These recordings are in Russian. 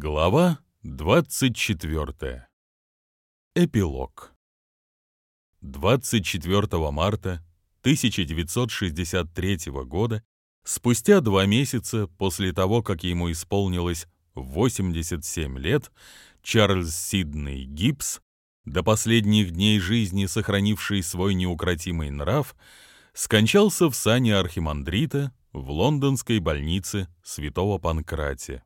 Глава 24. Эпилог. 24 марта 1963 года, спустя два месяца после того, как ему исполнилось 87 лет, Чарльз Сидней Гибс, до последних дней жизни сохранивший свой неукротимый нрав, скончался в сане архимандрита в лондонской больнице Святого Панкратия.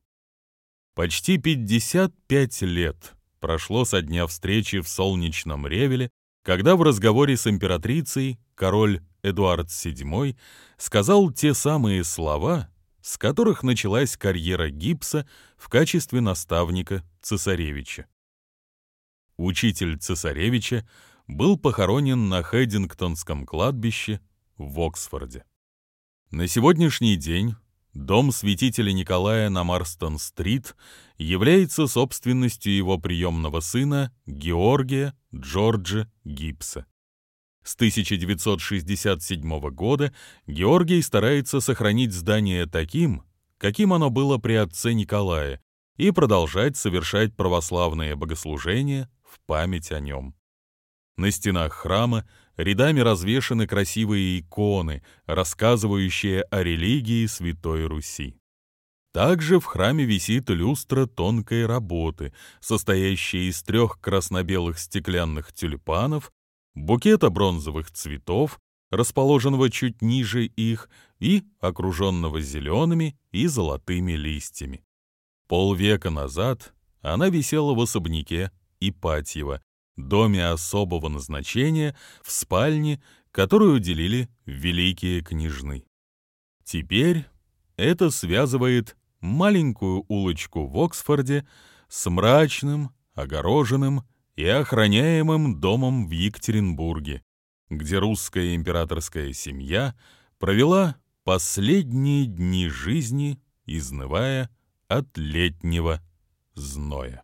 Почти 55 лет прошло со дня встречи в солнечном Ревеле, когда в разговоре с императрицей король Эдуард VII сказал те самые слова, с которых началась карьера Гипса в качестве наставника цесаревича. Учитель цесаревича был похоронен на Хэддингтонском кладбище в Оксфорде. На сегодняшний день Дом святителя Николая на Марстон-стрит является собственностью его приемного сына Георгия Джорджа Гибса. С 1967 года Георгий старается сохранить здание таким, каким оно было при отце Николая, и продолжать совершать православные богослужения в память о нем. На стенах храма рядами развешаны красивые иконы, рассказывающие о религии Святой Руси. Также в храме висит люстра тонкой работы, состоящая из трех красно-белых стеклянных тюльпанов, букета бронзовых цветов, расположенного чуть ниже их и окруженного зелеными и золотыми листьями. Полвека назад она висела в особняке Ипатьева, доме особого назначения, в спальне, которую уделили великие княжны. Теперь это связывает маленькую улочку в Оксфорде с мрачным, огороженным и охраняемым домом в Екатеринбурге, где русская императорская семья провела последние дни жизни, изнывая от летнего зноя.